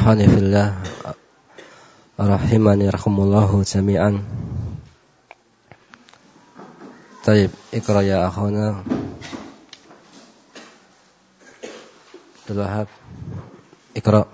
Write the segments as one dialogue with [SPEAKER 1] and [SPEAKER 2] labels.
[SPEAKER 1] ikhwani fillah rahimani rahimallahu jami'an. Taib, ikra ya akhwana. Abdul Wahab. Ikra.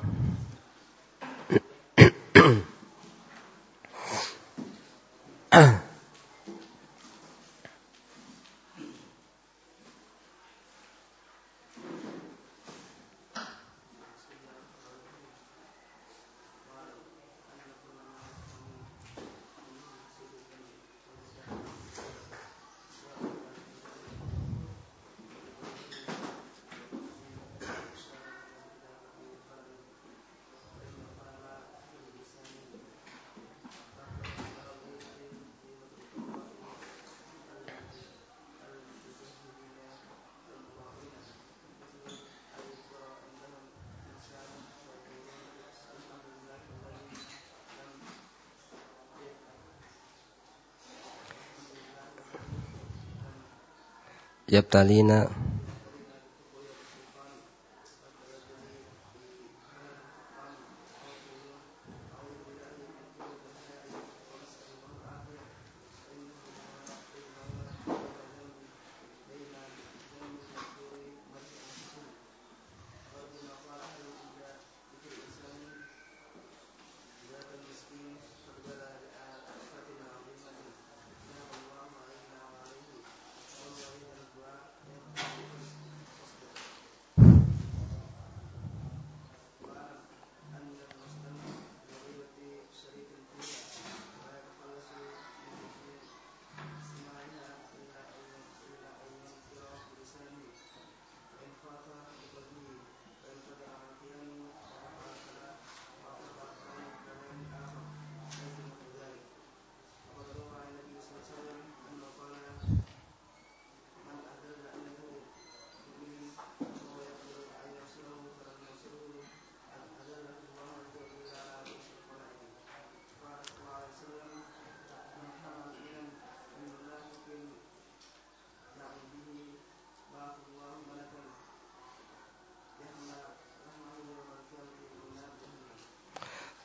[SPEAKER 1] Yabtalina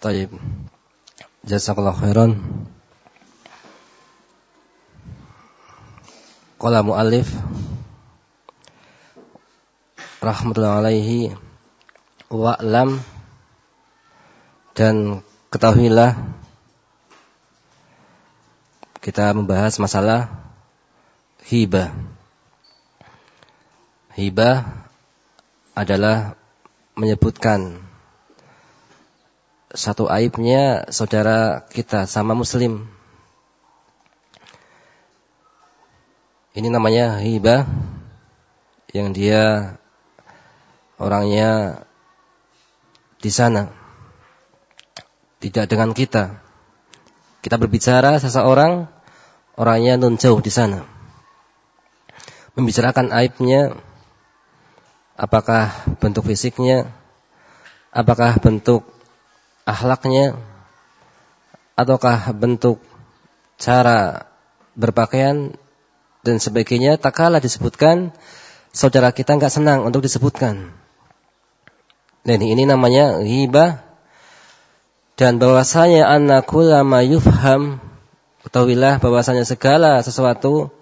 [SPEAKER 1] Taib. Jazakallah khairan. Qala muallif rahmatullahi alaihi wa'lam dan ketahuilah kita membahas masalah hibah. Hibah adalah menyebutkan satu aibnya saudara kita sama muslim. Ini namanya hibah yang dia orangnya di sana. Tidak dengan kita. Kita berbicara seseorang orangnya nun jauh di sana. Membicarakan aibnya apakah bentuk fisiknya, apakah bentuk akhlaknya ataukah bentuk cara berpakaian dan sebagainya tak kalah disebutkan saudara kita nggak senang untuk disebutkan. Dan ini namanya ghibah dan bahwasanya annakula ma yufham ketahuilah bahwasanya segala sesuatu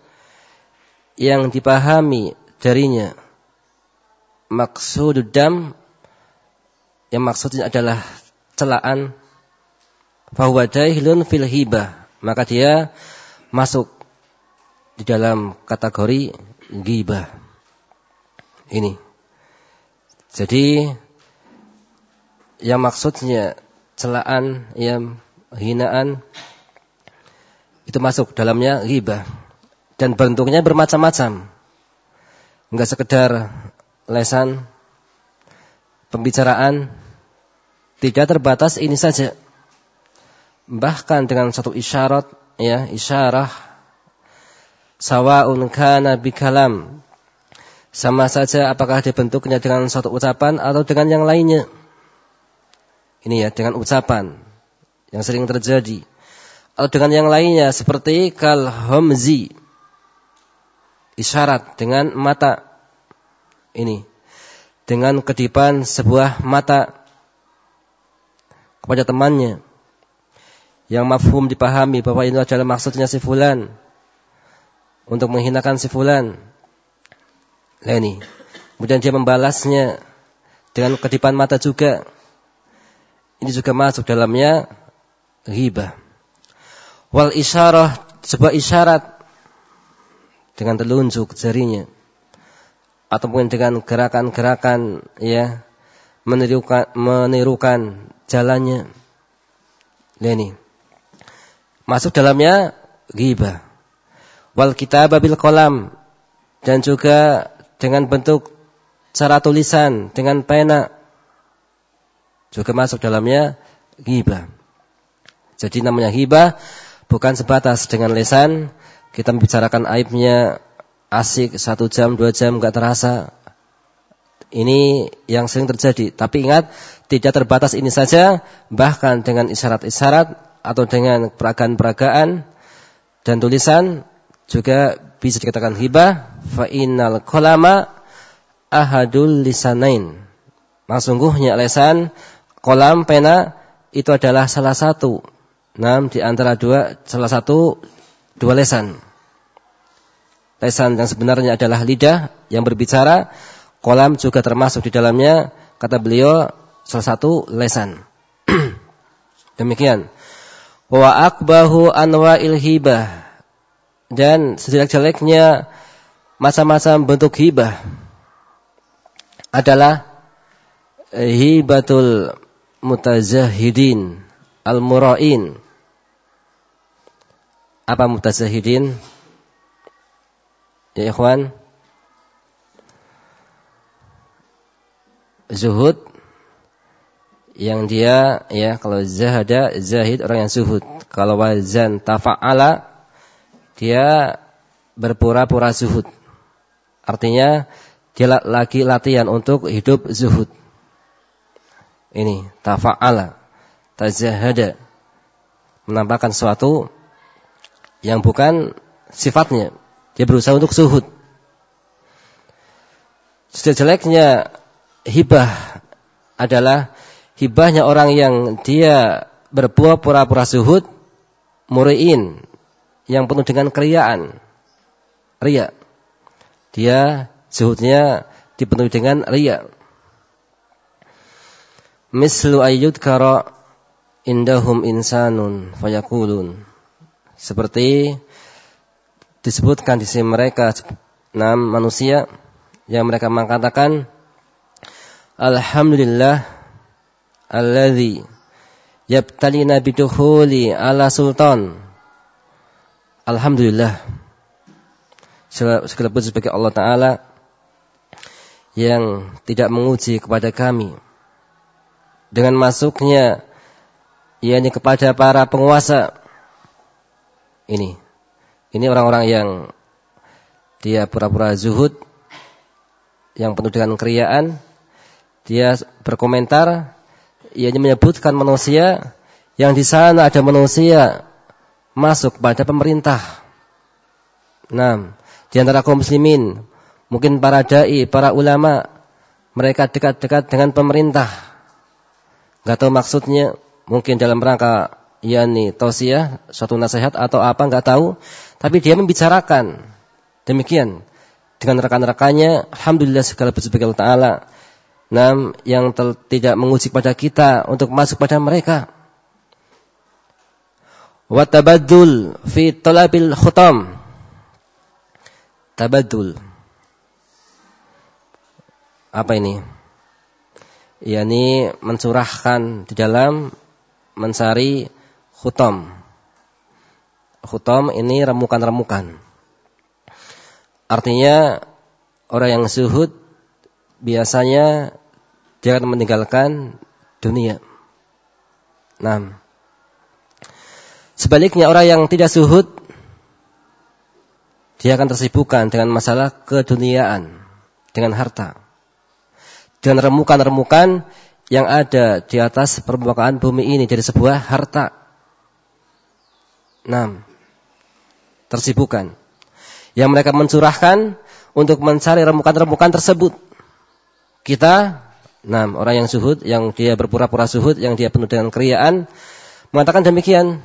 [SPEAKER 1] yang dipahami darinya maksud dam yang maksudnya adalah celaan bahwa jahilun fil hibah maka dia masuk di dalam kategori ghibah ini. Jadi yang maksudnya celaan yang hinaan itu masuk dalamnya ghibah dan bentuknya bermacam-macam. Enggak sekedar lesan pembicaraan tidak terbatas ini saja. Bahkan dengan satu isyarat, ya, isyarah sawa'un kana bikalam. Sama saja apakah dibentuknya dengan satu ucapan atau dengan yang lainnya. Ini ya, dengan ucapan yang sering terjadi. Atau dengan yang lainnya seperti kal homzi. Isyarat dengan mata. Ini. Dengan kedipan sebuah mata
[SPEAKER 2] kepada temannya yang mafhum dipahami bahwa ini adalah maksudnya si fulan untuk menghinakan si fulan. Ini. Kemudian dia membalasnya dengan kedipan mata juga. Ini juga masuk dalamnya ghibah. Wal isyarah sebuah isyarat dengan telunjuk jarinya ataupun dengan gerakan-gerakan ya menirukan menirukan jalannya. Ini masuk dalamnya ghibah. Wal kitab bil kolam dan juga dengan bentuk cara tulisan dengan pena juga masuk dalamnya ghibah. Jadi namanya ghibah bukan sebatas dengan lesan kita membicarakan aibnya asik satu jam dua jam nggak terasa. Ini yang sering terjadi. Tapi ingat tidak terbatas ini saja, bahkan dengan isyarat-isyarat atau dengan peragaan-peragaan dan tulisan juga bisa dikatakan hibah fa innal qalama ahadul lisanain. Sungguhnya lesan kolam pena itu adalah salah satu enam di antara dua salah satu dua lesan. Lesan yang sebenarnya adalah lidah yang berbicara, kolam juga termasuk di dalamnya kata beliau salah satu lesan. Demikian wa akbahu anwa'il hibah dan sejelek-jeleknya macam-macam bentuk hibah adalah hibatul mutazahidin al-mura'in. Apa mutazahidin? Ya ikhwan. Zuhud yang dia ya kalau zahada zahid orang yang zuhud. Kalau wazan tafa'ala dia berpura-pura zuhud. Artinya dia lagi latihan untuk hidup zuhud. Ini tafa'ala, tazahada. Menampakkan sesuatu yang bukan sifatnya. Dia berusaha untuk zuhud. Sejeleknya hibah adalah hibahnya orang yang dia berbuah pura-pura suhud muriin yang penuh dengan keriaan. Ria. Dia suhudnya dipenuhi dengan ria. Mislu ayyud kara indahum insanun fayakulun. Seperti disebutkan di sini mereka enam manusia yang mereka mengatakan Alhamdulillah alladhi yabtalina bidukhuli ala sultan. Alhamdulillah. Segala puji bagi Allah Ta'ala yang tidak menguji kepada kami. Dengan masuknya yakni kepada para penguasa ini. Ini orang-orang yang dia pura-pura zuhud yang penuh dengan keriaan. Dia berkomentar ia menyebutkan manusia yang di sana ada manusia masuk pada pemerintah. Nah, di antara kaum muslimin, mungkin para dai, para ulama, mereka dekat-dekat dengan pemerintah. Gak tahu maksudnya, mungkin dalam rangka yakni tausiah, suatu nasihat atau apa nggak tahu, tapi dia membicarakan demikian dengan rekan-rekannya. Alhamdulillah segala puji bagi Allah Taala Nam yang tidak menguji pada kita untuk masuk pada mereka. Wa tabaddul fi talabil khutam. Tabaddul. Apa ini? yakni mencurahkan di dalam mencari khutam. Khutam ini remukan-remukan. Artinya orang yang zuhud biasanya akan meninggalkan dunia. Nah, sebaliknya orang yang tidak suhud, dia akan tersibukkan dengan masalah keduniaan, dengan harta, dengan remukan-remukan yang ada di atas permukaan bumi ini dari sebuah harta. Nah, tersibukkan. Yang mereka mencurahkan untuk mencari remukan-remukan tersebut. Kita Nah, orang yang suhud, yang dia berpura-pura suhud, yang dia penuh dengan keriaan, mengatakan demikian.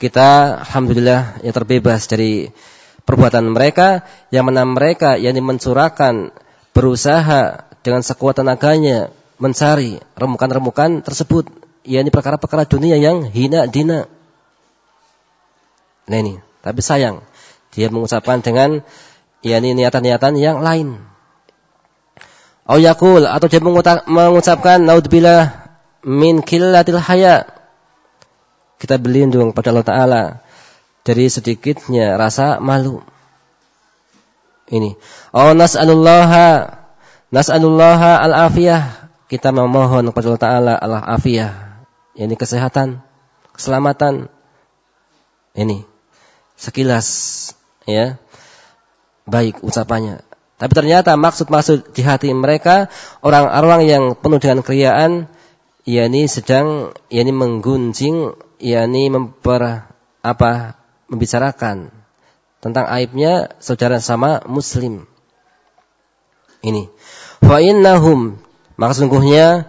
[SPEAKER 2] Kita alhamdulillah yang terbebas dari perbuatan mereka yang mana mereka yang mencurahkan berusaha dengan sekuat tenaganya mencari remukan-remukan tersebut yakni perkara-perkara dunia yang hina dina. Nah ini, tapi sayang dia mengucapkan dengan yakni niatan-niatan yang lain. Au atau dia mengucapkan naudzubillah min killatil haya kita berlindung pada Allah Ta'ala dari sedikitnya rasa malu. Ini. Oh nas'alullaha nas'alullaha al-afiyah. Kita memohon kepada Allah Ta'ala al-afiyah. Ini kesehatan, keselamatan. Ini. Sekilas. ya Baik ucapannya. Tapi ternyata maksud-maksud di hati mereka orang-orang yang penuh dengan keriaan yakni sedang yakni menggunjing yakni memper apa membicarakan tentang aibnya saudara sama muslim. Ini. Fa innahum maka sungguhnya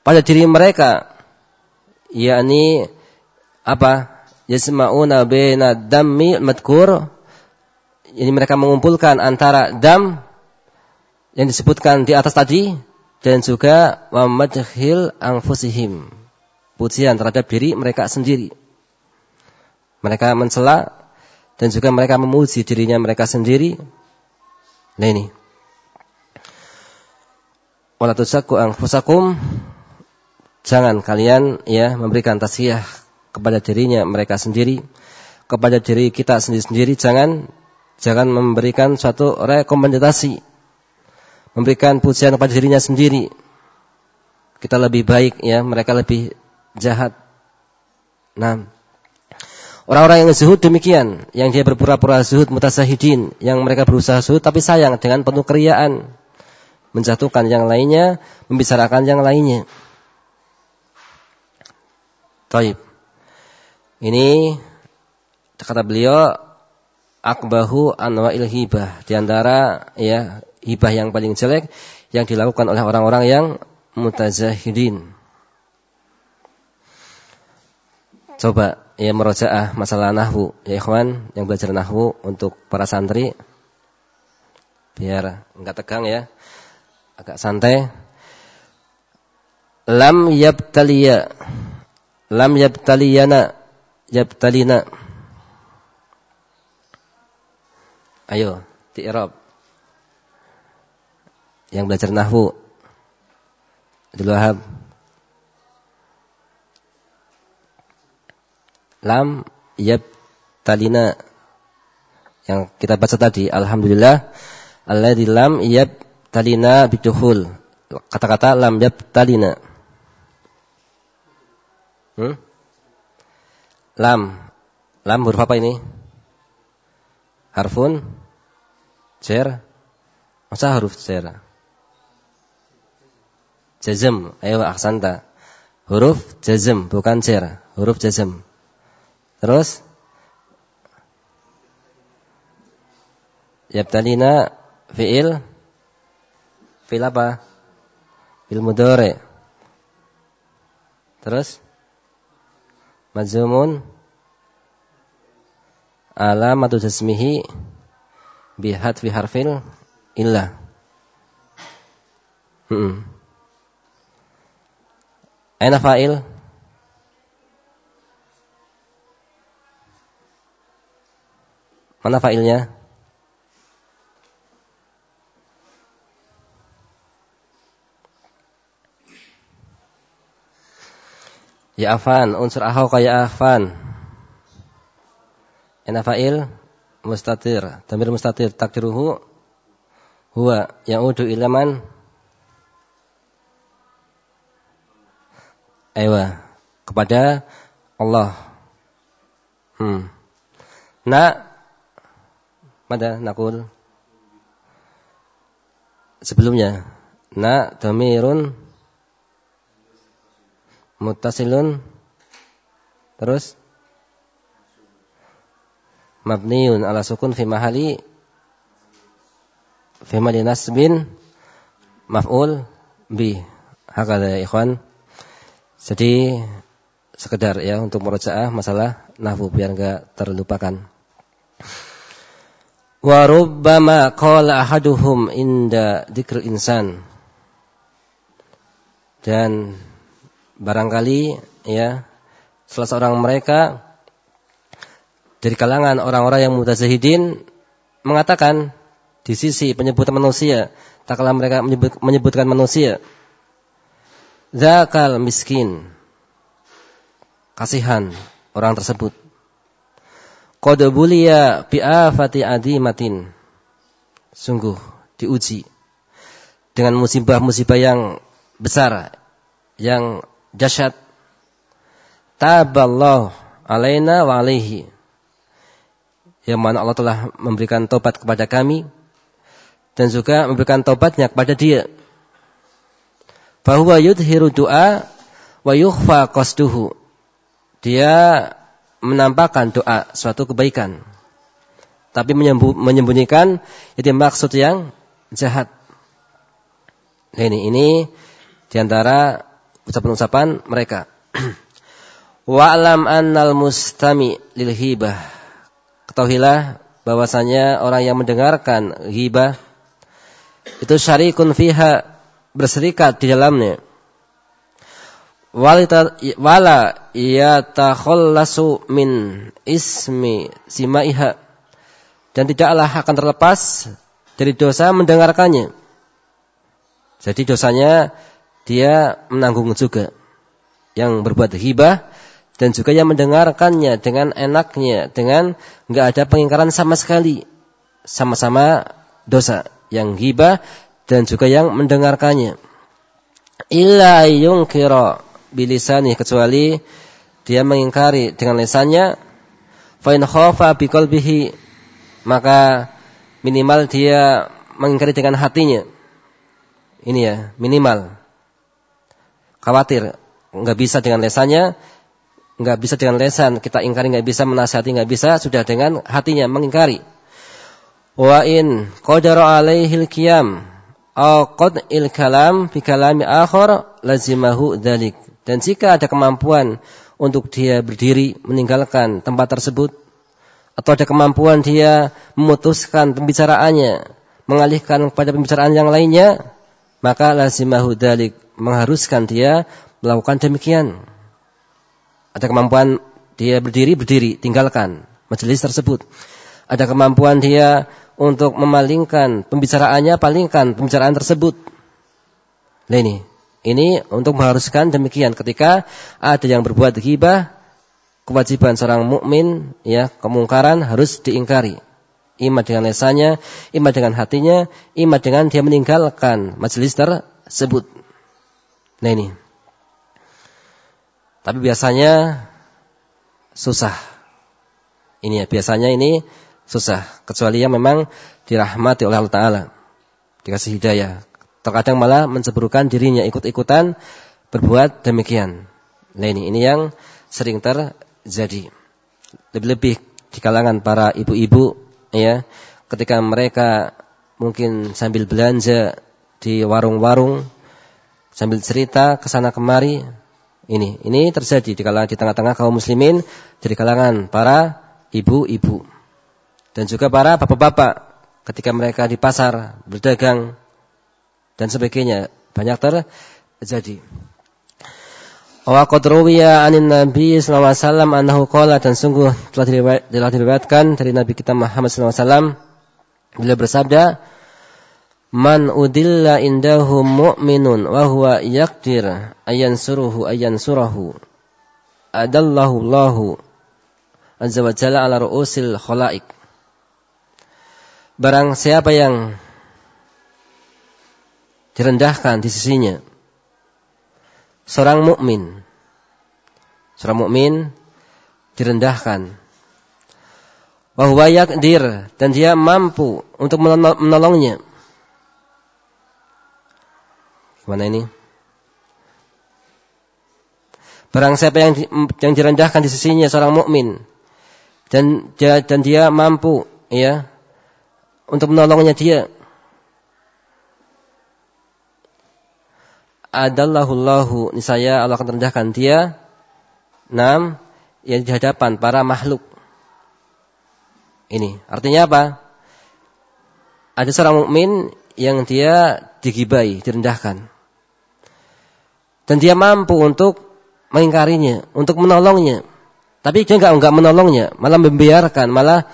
[SPEAKER 2] pada diri mereka yakni apa? Yasma'una baina dammi madkur ini mereka mengumpulkan antara dam yang disebutkan di atas tadi dan juga wa madhil anfusihim pujian terhadap diri mereka sendiri. Mereka mencela dan juga mereka memuji dirinya mereka sendiri. Nah ini. Wala tusakku jangan kalian ya memberikan tasbih kepada dirinya mereka sendiri, kepada diri kita sendiri-sendiri jangan jangan memberikan suatu rekomendasi memberikan pujian kepada dirinya sendiri. Kita lebih baik ya, mereka lebih jahat. Nah, orang-orang yang zuhud demikian, yang dia berpura-pura zuhud mutasahidin, yang mereka berusaha zuhud tapi sayang dengan penuh keriaan, menjatuhkan yang lainnya, membicarakan yang lainnya. Taib. Ini kata beliau akbahu anwa'il hibah di antara ya hibah yang paling jelek yang dilakukan oleh orang-orang yang mutazahidin. Coba ya merojaah masalah nahwu ya ikhwan yang belajar nahwu untuk para santri biar enggak tegang ya. Agak santai. Lam yabtaliya. Lam yabtaliyana. Yabtalina. Ayo, di. Yang belajar nahwu. Wahab. Lam talina. Yang kita baca tadi alhamdulillah alladzi lam talina bidukhul. Kata-kata lam talina. Hmm? lam. Lam huruf apa ini? Harfun. Cer masa huruf cer jazm. Ayo ahsanta. Huruf jazm bukan cer huruf jazm Terus Yabtalina fi'il fi'il apa? Fi'il mudhari. Terus majzumun alamatu jasmihi bihat fi harfil illa. Hmm. Aina fa'il? Mana failnya? Ya afan, unsur ahau kaya afan. Ena fa'il mustatir, tamir mustatir takdiruhu huwa yang udu ilaman Ewa kepada Allah. Hmm. Nah, Mada nakul sebelumnya na dhamirun muttasilun terus mabniun ala sukun fi mahali fi mahali nasbin maf'ul bi hakada ya ikhwan. Jadi sekedar ya untuk merojaah masalah nahwu biar enggak terlupakan. Wa rubbama qala ahaduhum inda insan. Dan barangkali ya salah seorang mereka dari kalangan orang-orang yang mutazahidin mengatakan di sisi penyebutan manusia, tak kala mereka menyebut, menyebutkan manusia, zakal miskin, kasihan orang tersebut. Qad buliya bi afati adimatin. Sungguh diuji dengan musibah-musibah yang besar, yang dahsyat. Taballahu alaina wa alaihi. Yang mana Allah telah memberikan tobat kepada kami dan juga memberikan taubatnya kepada dia. Bahwa yudhiru doa wa yukhfa qasduhu. Dia menampakkan doa suatu kebaikan. Tapi menyembunyikan itu maksud yang jahat. Nah ini ini di antara ucapan-ucapan mereka. Wa'lam annal mustami lil hibah. Ketahuilah bahwasanya orang yang mendengarkan hibah itu syarikun fiha berserikat di dalamnya. Wala yatakhallasu min ismi simaiha dan tidaklah akan terlepas dari dosa mendengarkannya. Jadi dosanya dia menanggung juga yang berbuat hibah dan juga yang mendengarkannya dengan enaknya dengan nggak ada pengingkaran sama sekali sama-sama dosa yang hibah dan juga yang mendengarkannya. Illa yungkira bilisani kecuali dia mengingkari dengan lisannya fa in khafa biqalbihi maka minimal dia mengingkari dengan hatinya. Ini ya, minimal. Khawatir nggak bisa dengan lesannya, nggak bisa dengan lesan kita ingkari nggak bisa menasihati nggak bisa sudah dengan hatinya mengingkari. Wa in qadara alaihi al-qiyam aw il kalam bi kalami akhar lazimahu dzalik. Dan jika ada kemampuan untuk dia berdiri meninggalkan tempat tersebut atau ada kemampuan dia memutuskan pembicaraannya mengalihkan kepada pembicaraan yang lainnya maka lazimahu dzalik mengharuskan dia melakukan demikian. Ada kemampuan dia berdiri berdiri tinggalkan majelis tersebut. Ada kemampuan dia untuk memalingkan pembicaraannya, palingkan pembicaraan tersebut. Nah ini, ini untuk mengharuskan demikian ketika ada yang berbuat ghibah, kewajiban seorang mukmin ya, kemungkaran harus diingkari. Ima dengan lesannya, ima dengan hatinya, ima dengan dia meninggalkan majelis tersebut. Nah ini. Tapi biasanya susah. Ini ya, biasanya ini susah kecuali yang memang dirahmati oleh Allah taala dikasih hidayah terkadang malah menceburkan dirinya ikut-ikutan berbuat demikian. Nah ini ini yang sering terjadi. Lebih-lebih di kalangan para ibu-ibu ya ketika mereka mungkin sambil belanja di warung-warung sambil cerita ke sana kemari ini ini terjadi di kalangan di tengah-tengah kaum muslimin dari kalangan para ibu-ibu. Dan juga para bapak-bapak ketika mereka di pasar berdagang dan sebagainya. Banyak terjadi. Wa qad ruwiya 'anin Nabi sallallahu alaihi wasallam annahu qala dan sungguh telah diriwayatkan dari Nabi kita Muhammad sallallahu alaihi wasallam. Beliau bersabda Man udilla indahu mu'minun wa huwa yaqdir ayan suruhu ayan surahu adallahu Allahu azza wa jalla ala ru'usil khalaik Barang siapa yang direndahkan di sisinya. Seorang mukmin. Seorang mukmin direndahkan. Bahwa yakdir dan dia mampu untuk menolongnya. Gimana ini? Barang siapa yang yang direndahkan di sisinya seorang mukmin dan dia dan dia mampu ya untuk menolongnya dia. Adallahullahu niscaya Allah akan rendahkan dia enam yang di hadapan para makhluk. Ini artinya apa? Ada seorang mukmin yang dia digibai, direndahkan. Dan dia mampu untuk mengingkarinya, untuk menolongnya. Tapi dia enggak enggak menolongnya, malah membiarkan, malah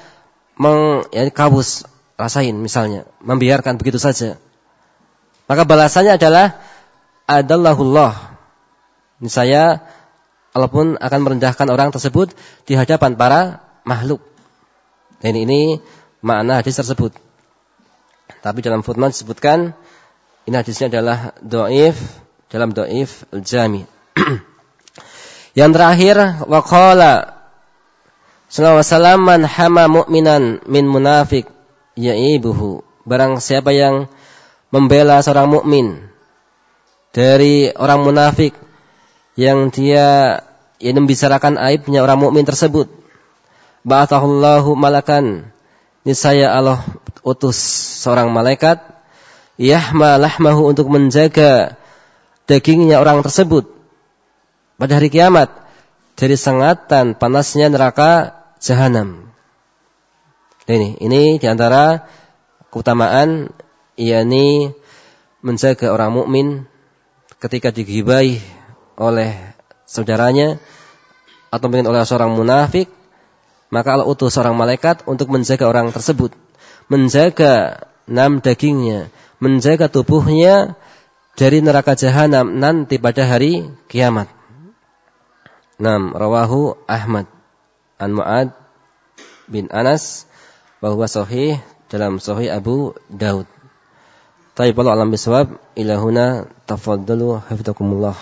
[SPEAKER 2] meng, ya, kabus rasain misalnya, membiarkan begitu saja. Maka balasannya adalah adallahullah. Saya Allah akan merendahkan orang tersebut di hadapan para makhluk. Dan ini makna hadis tersebut. Tapi dalam footnote disebutkan ini hadisnya adalah doif dalam doif al-jami. Yang terakhir waqala sallallahu alaihi man hama mu'minan min munafik yaibuhu. Barang siapa yang membela seorang mukmin dari orang munafik yang dia yang membicarakan aibnya orang mukmin tersebut. Ba'athahullahu malakan. Niscaya Allah utus seorang malaikat yahma lahmahu untuk menjaga dagingnya orang tersebut pada hari kiamat dari sengatan panasnya neraka jahanam. Ini ini di antara keutamaan yakni menjaga orang mukmin ketika digibai oleh saudaranya atau mungkin oleh seorang munafik, maka Allah utus seorang malaikat untuk menjaga orang tersebut, menjaga nam dagingnya, menjaga tubuhnya dari neraka jahanam nanti pada hari kiamat. Nam rawahu Ahmad an Muad bin Anas bahwa sahih dalam sahih Abu Daud. Tapi kalau alam bisawab ilahuna tafaddalu hafizakumullah.